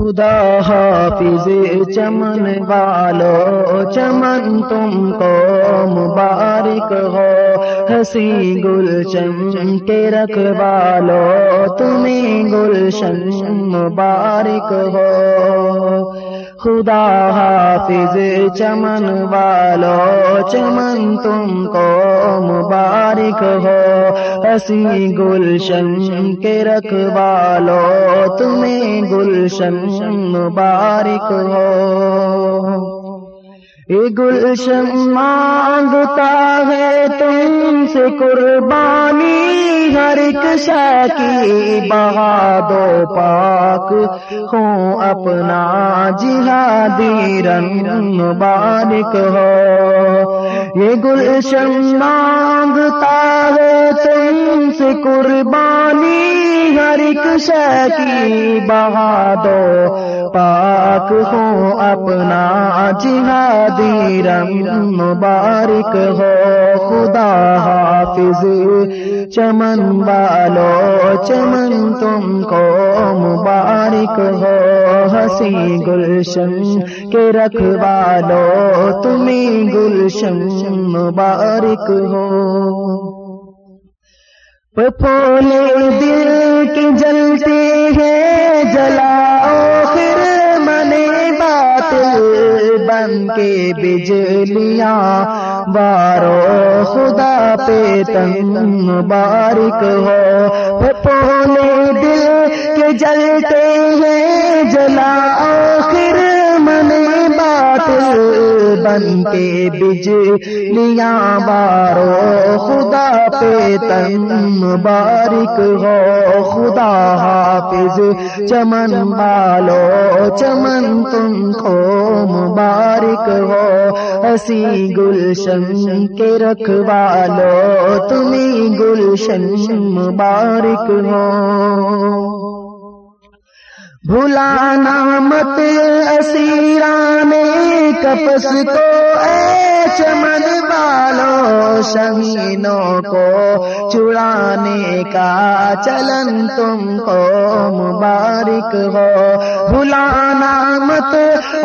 خدا حافظ چمن والو، چمن تم کو مبارک ہو، ہنسی گلشن کے رکھ والو، تمہیں گلشن مبارک ہو۔ خدا حافظ چمن والو، چمن تم کو مبارک ہو ہسی گلشن کے رکھ والو تمہیں گلشن مبارک ہو۔ گلشن مانگتا ہے تم سے قربانی، ہر ایک کی بہا دو پاک۔ ہوں اپنا جہادی رنگ مبارک ہو۔ یہ گلشن مانگتا ہے تم سے قربانی ہر ایک کی بہا دو پاک ہوں، اپنا جہاد رنگ مبارک ہو۔ خدا حافظ، چمن والو، چمن تم کو مبارک ہو۔ ہنسی گلشن کے رکھ والو، تمہیں گلشن مبارک ہو۔ پھولے دل کی جلتے ہیں جلاؤ پھر منے بات بن کے بجلیاں۔ بارو خدا پہ تن مبارک ہو۔ پھولے دل کے جلتے ہیں جلا آخر من بات بن کے بجلیاں۔ بارو تن مبارک ہو، خدا حافظ، چمن بالو چمن تم کو مبارک ہو ہسی گلشن کے رکھ والو، تمہیں گلشن مبارک ہو۔ بھلانا مت، اسیران کپس کو، اے چمن بالو شہینوں کو چڑانے کا چلن تم کو مبارک ہو بھلانا مت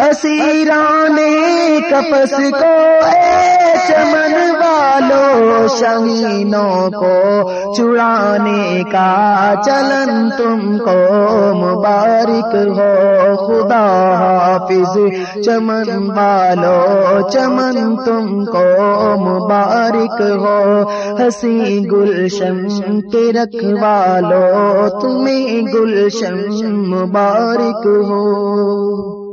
اسیران کپس کو اے چمن والو شہینوں کو چڑانے کا چلن تم کو مبارک ہو۔ خدا حافظ، چمن والو، چمن تم کو مبارک ہو۔ ہنسی گلشن کے رکھ والو، تمہیں گلشن مبارک ہو۔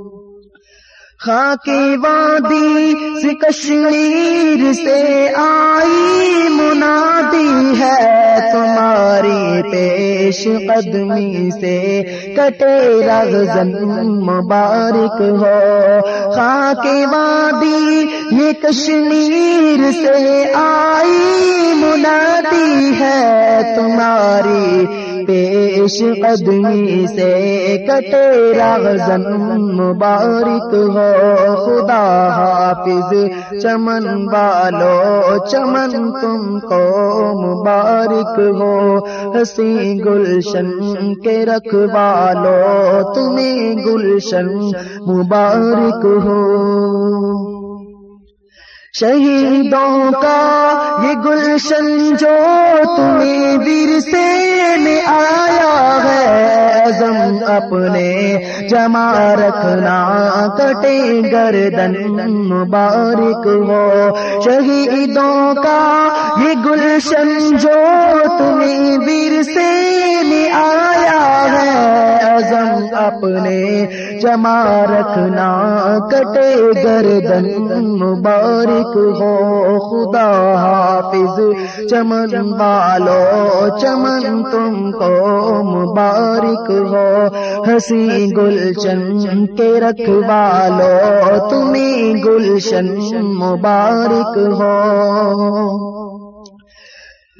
خاکی وادی سے کشمیر سے آئی منادی ہے تمہاری پیش قدمی سے کٹے رغزن مبارک ہو۔ خاکی وادی یہ کشمیر سے آئی منادی ہے تمہاری پیش قدمی سے کٹے رغزن مبارک ہو، خدا حافظ، چمن والو، چمن تم کو مبارک ہو ہسی گلشن کے رکھ والو، تمہیں گلشن مبارک ہو۔ شہیدوں کا یہ گلشن جو تمہیں ورثے میں اپنے جمع رکھنا کٹے گردن مبارک ہو شہیدوں کا یہ گلشن جو تمہیں ویر سے آیا عزم اپنے جمع رکھنا، کٹے گردن مبارک ہو، خدا حافظ، چمن والو، چمن تم کو مبارک ہو، ہنسی گلشن کے رکھوالو تمہیں گلشن مبارک ہو۔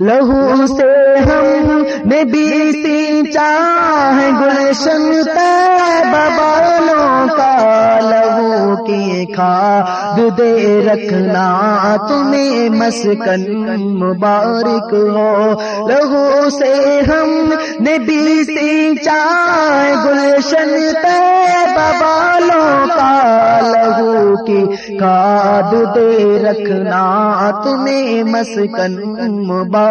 لہو سے ہم نے بھی سینچا ہے گلشن بالوں کا لہو کی کھاد دے رکھنا تمہیں مسکن مبارک ہو۔ لہو سے ہم نے بھی سینچا ہے گلشن بالوں کا لہو کی کاد دے رکھنا تمہیں مسکن مبارک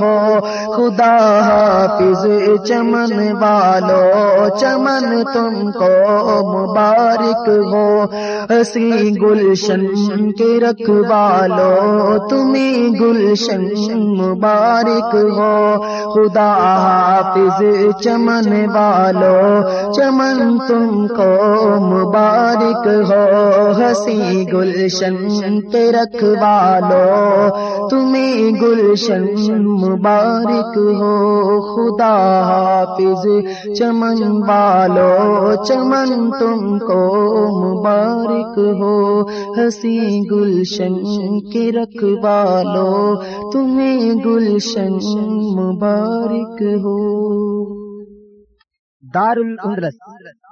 ہو۔ خدا حافظ، چمن والو، چمن تم کو مبارک ہو۔ ہسی گلشن کے رکھوالو تمہیں گلشن مبارک ہو۔ خدا حافظ، چمن والو، چمن تم کو مبارک ہو۔ ہسی گلشن کے رکھوالو تمہیں گلشن مبارک ہو، خدا حافظ، چمن والو، چمن تم کو مبارک ہو۔ ہسی گلشن کے رکھوالو تمہیں گلشن مبارک ہو۔ دار الاندلس